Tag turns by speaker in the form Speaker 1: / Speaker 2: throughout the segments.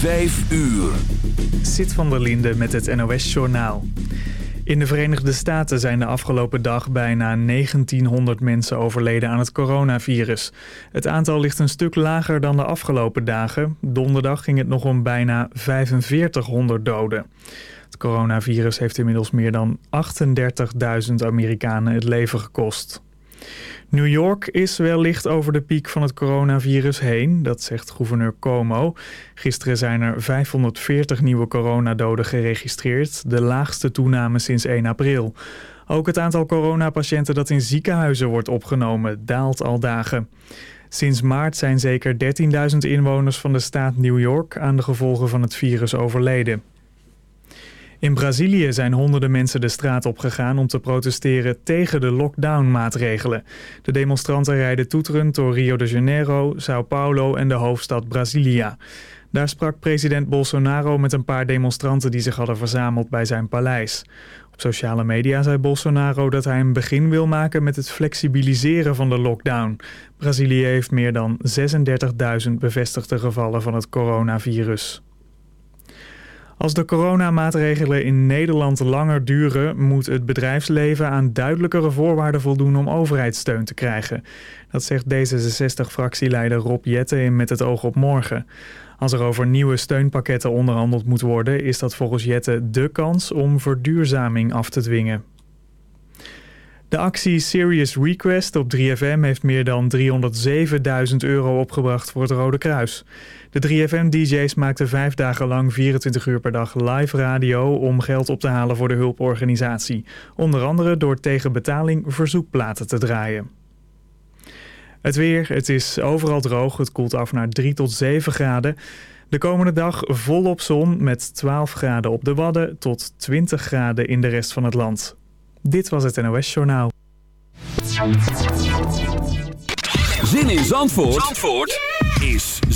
Speaker 1: 5 uur.
Speaker 2: Zit van der Linde met het NOS-journaal. In de Verenigde Staten zijn de afgelopen dag bijna 1900 mensen overleden aan het coronavirus. Het aantal ligt een stuk lager dan de afgelopen dagen. Donderdag ging het nog om bijna 4500 doden. Het coronavirus heeft inmiddels meer dan 38.000 Amerikanen het leven gekost. New York is wellicht over de piek van het coronavirus heen, dat zegt gouverneur Cuomo. Gisteren zijn er 540 nieuwe coronadoden geregistreerd, de laagste toename sinds 1 april. Ook het aantal coronapatiënten dat in ziekenhuizen wordt opgenomen daalt al dagen. Sinds maart zijn zeker 13.000 inwoners van de staat New York aan de gevolgen van het virus overleden. In Brazilië zijn honderden mensen de straat opgegaan om te protesteren tegen de lockdown-maatregelen. De demonstranten rijden toeterend door Rio de Janeiro, Sao Paulo en de hoofdstad Brasilia. Daar sprak president Bolsonaro met een paar demonstranten die zich hadden verzameld bij zijn paleis. Op sociale media zei Bolsonaro dat hij een begin wil maken met het flexibiliseren van de lockdown. Brazilië heeft meer dan 36.000 bevestigde gevallen van het coronavirus. Als de coronamaatregelen in Nederland langer duren... moet het bedrijfsleven aan duidelijkere voorwaarden voldoen om overheidssteun te krijgen. Dat zegt D66-fractieleider Rob Jette in Met het oog op morgen. Als er over nieuwe steunpakketten onderhandeld moet worden... is dat volgens Jette de kans om verduurzaming af te dwingen. De actie Serious Request op 3FM heeft meer dan 307.000 euro opgebracht voor het Rode Kruis. De 3FM-dj's maakten vijf dagen lang 24 uur per dag live radio om geld op te halen voor de hulporganisatie. Onder andere door tegen betaling verzoekplaten te draaien. Het weer, het is overal droog, het koelt af naar 3 tot 7 graden. De komende dag volop zon met 12 graden op de Wadden tot 20 graden in de rest van het land. Dit was het NOS Journaal.
Speaker 1: Zin in Zandvoort, Zandvoort is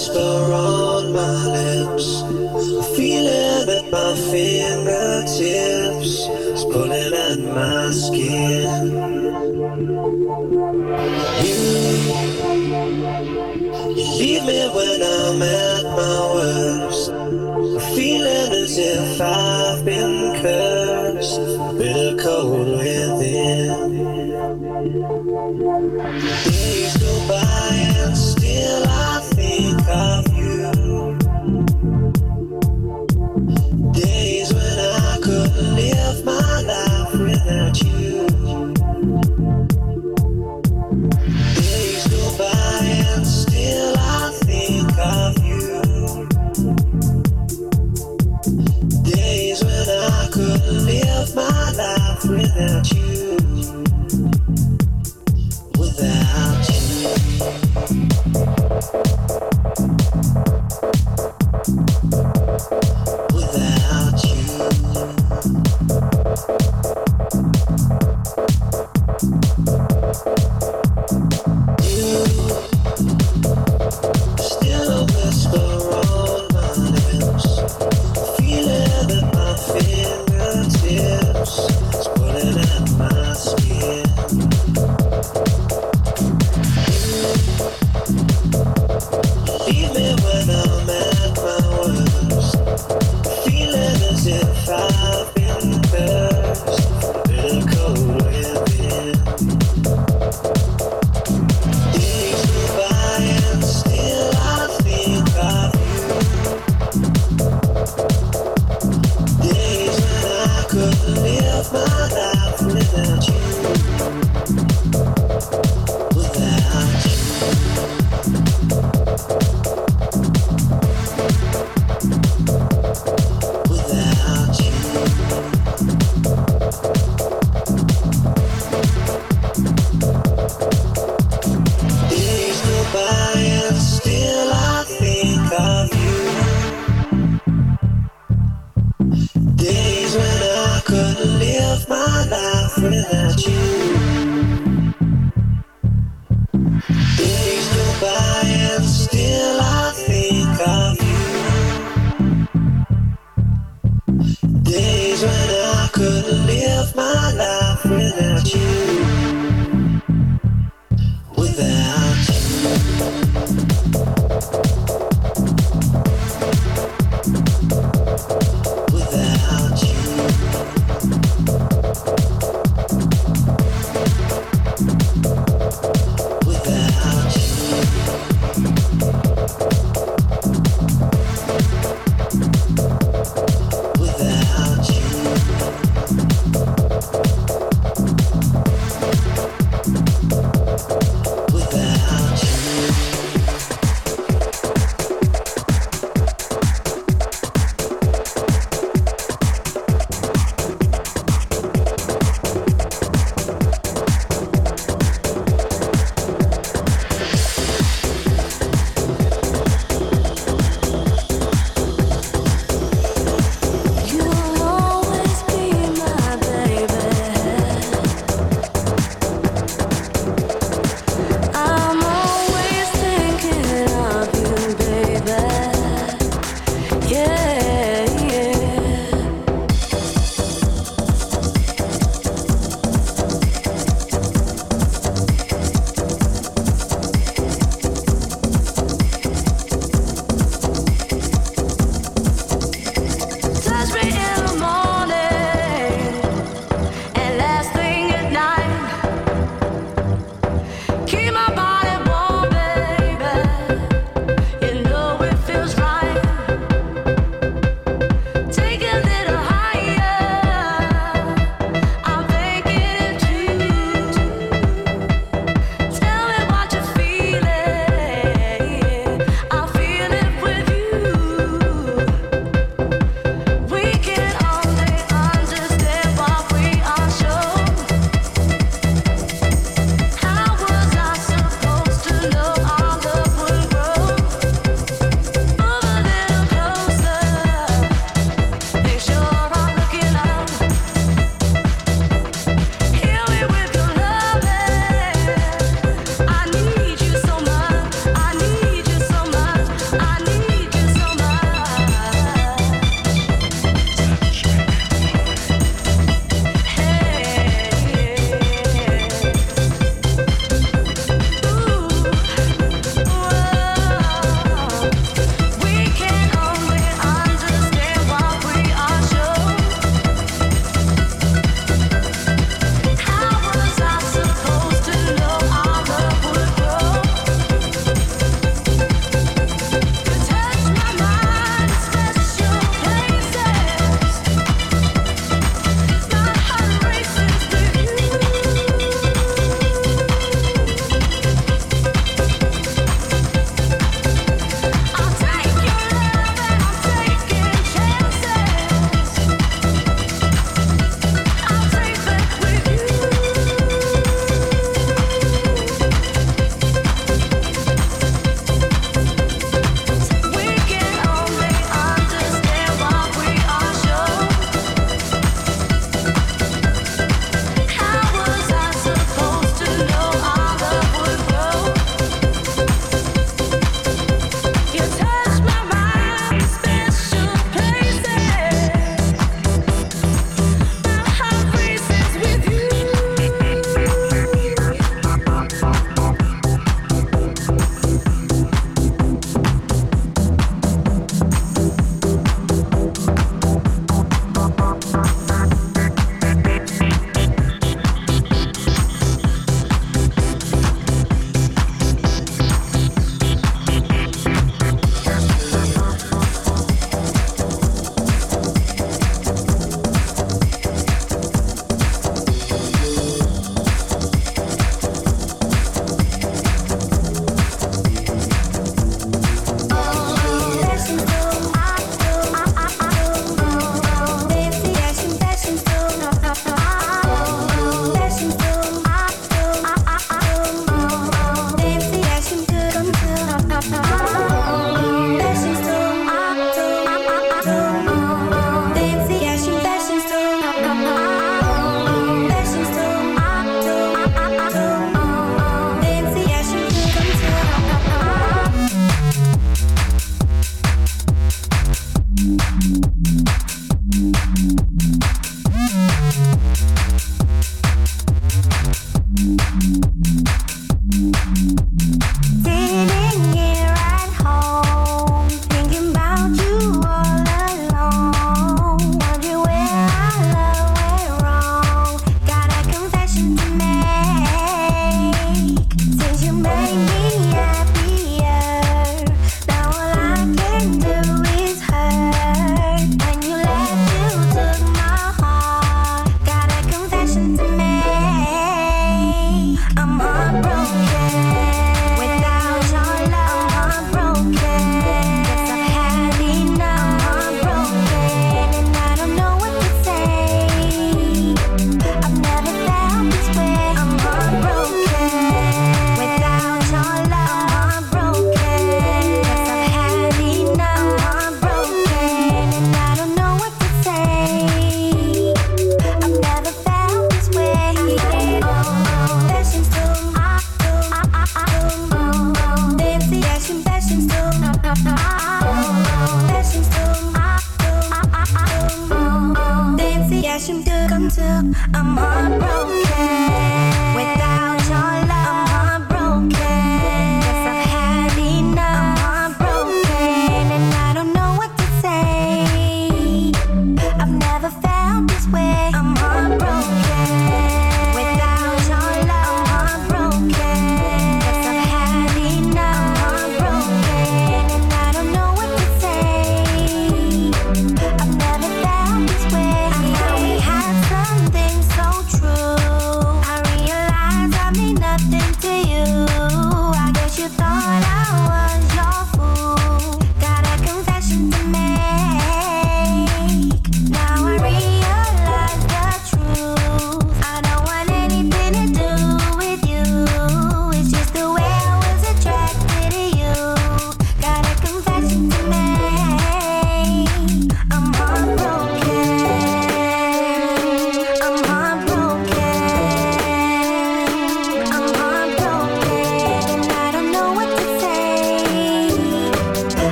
Speaker 3: whisper on my lips. a feeling at my fingertips. It's pulling at my skin. You, you leave me when I'm at my worst. A Feeling as if I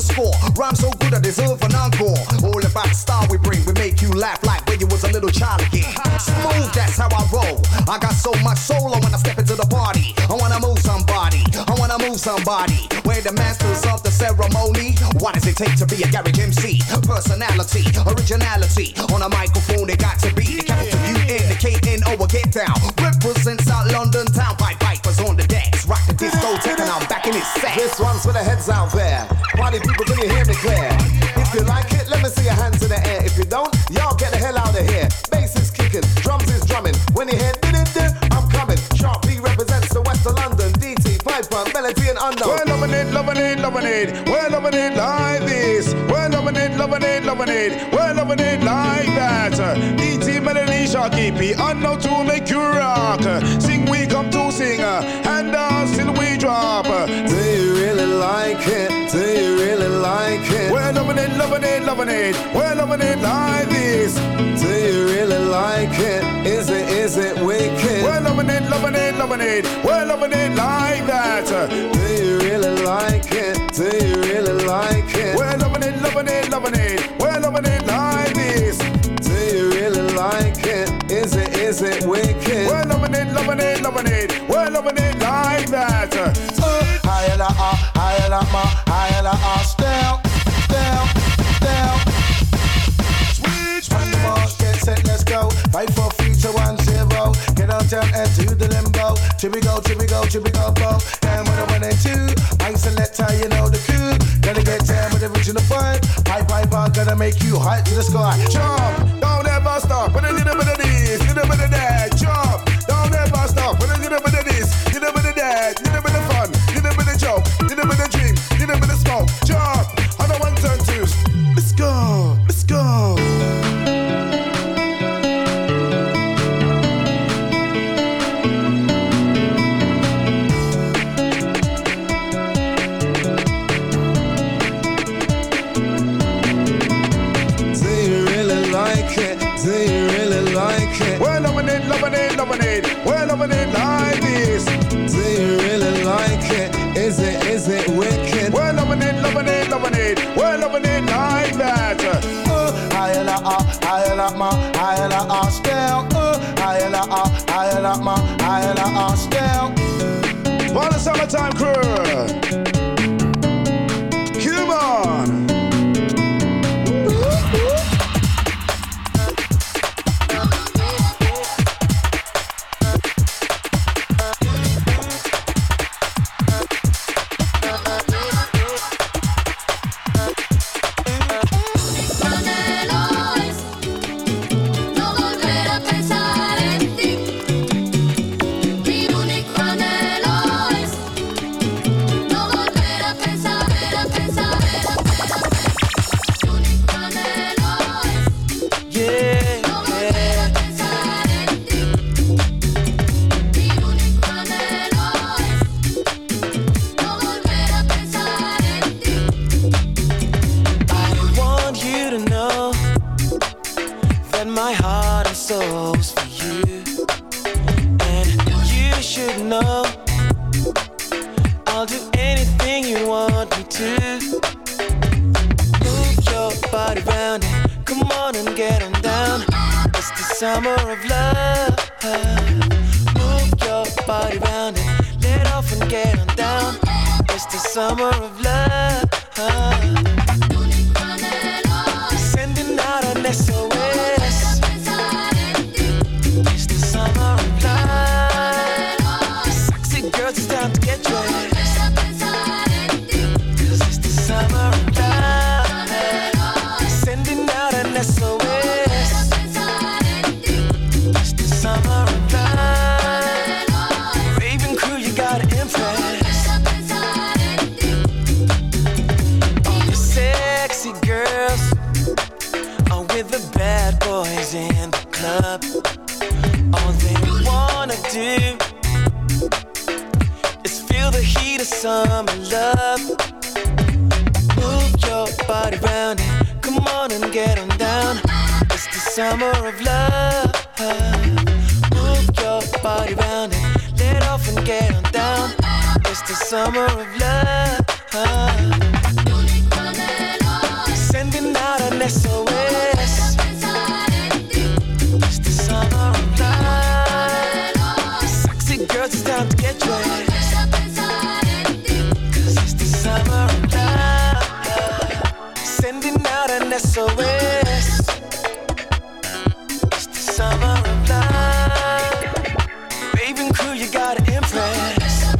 Speaker 3: the score. Rhyme so good I deserve an encore. All about the style we bring, we make you laugh like when you was a little child again. Smooth, that's how I roll. I got so much soul, I step into the party. I wanna move somebody. I wanna move somebody. We're the masters of the ceremony. What does it take to be a garage MC? Personality, originality. On a
Speaker 4: microphone, it got to be the capital U N the K N O. Get down.
Speaker 5: This, this one's for the heads out there. Party people, can you hear me clear? If you like it, let me see your hands in the air. If you don't, y'all get the hell out of here. Bass is kicking, drums is drumming. When you hear I'm coming. Sharp B represents the West of London. DT, Piper, Melody, and Unknown.
Speaker 6: We're loving it, loving it, loving it. We're loving it like this. We're loving it, loving it, loving it. We're loving it like that. DT, Melody, Sharky P, Unknown to make you rock. Sing, we come to sing. And us drop.
Speaker 5: Do you really like it? Do you really like it?
Speaker 6: We're loving it, loving it, loving it. We're loving it like this.
Speaker 5: Do you really like it? Is it, is it wicked?
Speaker 6: We're loving it, loving it, loving it. We're loving it like that.
Speaker 5: Do you really like it? Do you really like it?
Speaker 6: We're loving it, loving it, loving it. We're loving it like this.
Speaker 5: Do you really like it? Is it, is it wicked? Higher la ma, higher la ah, down, down, down. Get set, let's go. Fight for future one zero. Get on down and to the limbo. Here we go, here we go, here we go. And when I one and two, I how you know the coup. Gotta get down with the original vibe. Pipe, pipe, I'm gonna make you high to the sky.
Speaker 6: jump, don't ever stop. With a little bit of this, Summertime crew.
Speaker 7: dar en
Speaker 8: SOS. It's the summer of love. Raven crew, you gotta impress.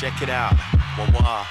Speaker 9: Check it out. One more.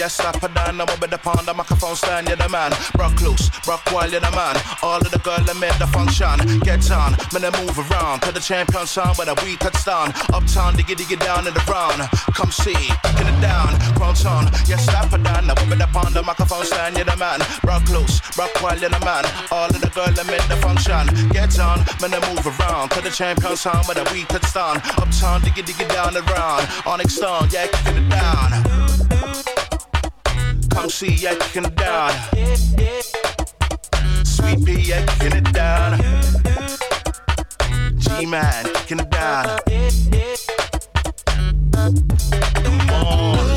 Speaker 9: Yes, slap it down. I'm over the pond, the microphone stand, you're the man. Rock loose, rock while you're the man. All of the girl that made the function. Get on, man, I move around to the champion sound where the we touchdown. Uptown, diggy diggy down in the round. Come see, kicking it down. Chrome tone, yes, slap it down. I'm over the pond, the microphone stand, you're the man. Rock loose, rock while you're the man. All of the girl that made the function. Get on, man, I move around to the champion sound where the we touchdown. Uptown, diggy diggy down the round. Onyx stone, yeah, kicking it down. Kicking it down. Sweet pea, kicking it down. G-Man, kicking it down. Come on.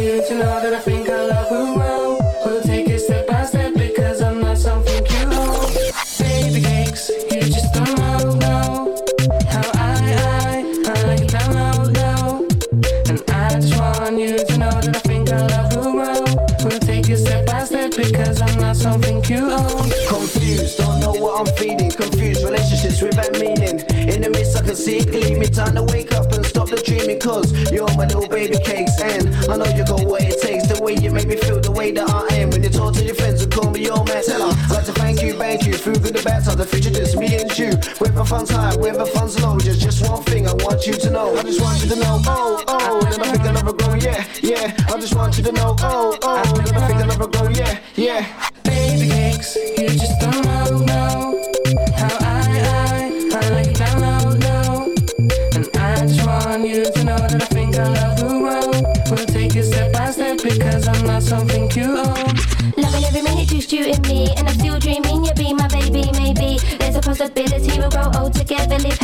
Speaker 10: you
Speaker 8: to know that I think love. We'll take it step by step because I'm not something you. Baby you just don't know, know how I, I, I. And I just want you to know that I think love. We'll take it step by step because I'm not something you own.
Speaker 11: Confused, don't know what I'm feeling. Confused relationships without meaning. In the midst, I can see leave me time to wake the dreaming cause you're my little baby cakes. And I know you got what it takes. The way you make me feel the way that I am. When you talk to your friends and call me your man. Tell her. I'd like to thank you thank you. Through good and bad times the future just me and you. With my fun time with my fun slow just just one thing I want you to know. I just want you to know oh oh.
Speaker 8: That I think
Speaker 11: I'll never grow yeah yeah. I just want you to know oh oh.
Speaker 8: And it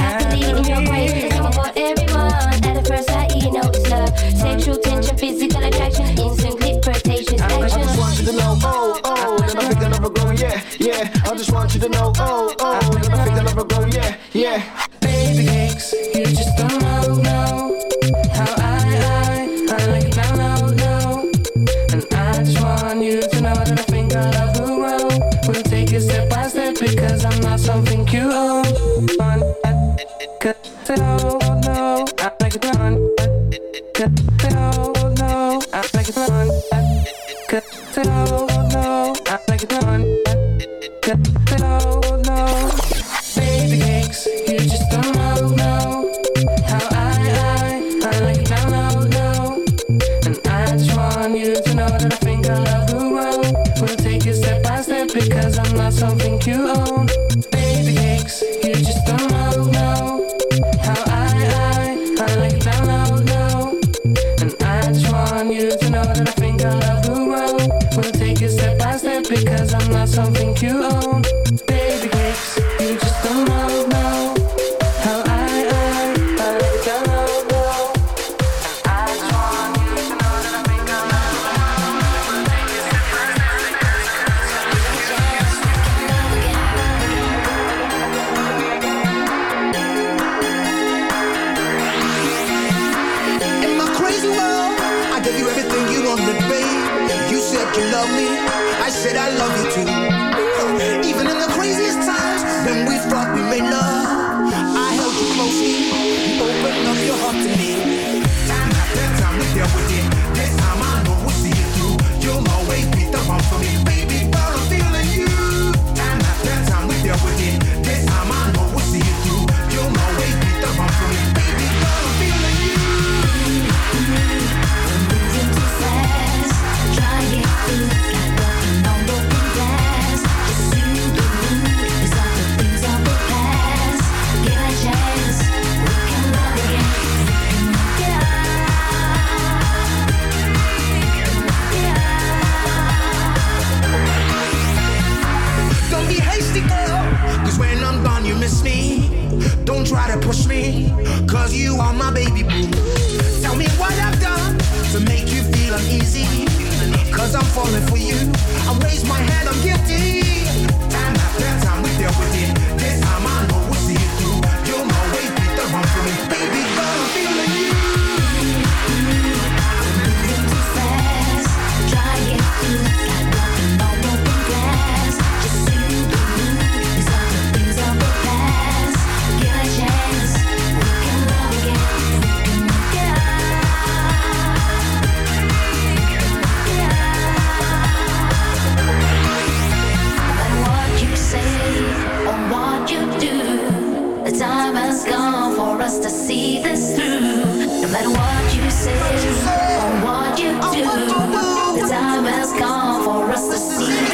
Speaker 7: easy. Cause
Speaker 4: I'm falling for you. I raise my hand, I'm guilty. Time after time, we dealt with it. This time I.
Speaker 7: us to see this through? No matter what you say or what you do, the time has come for us to see.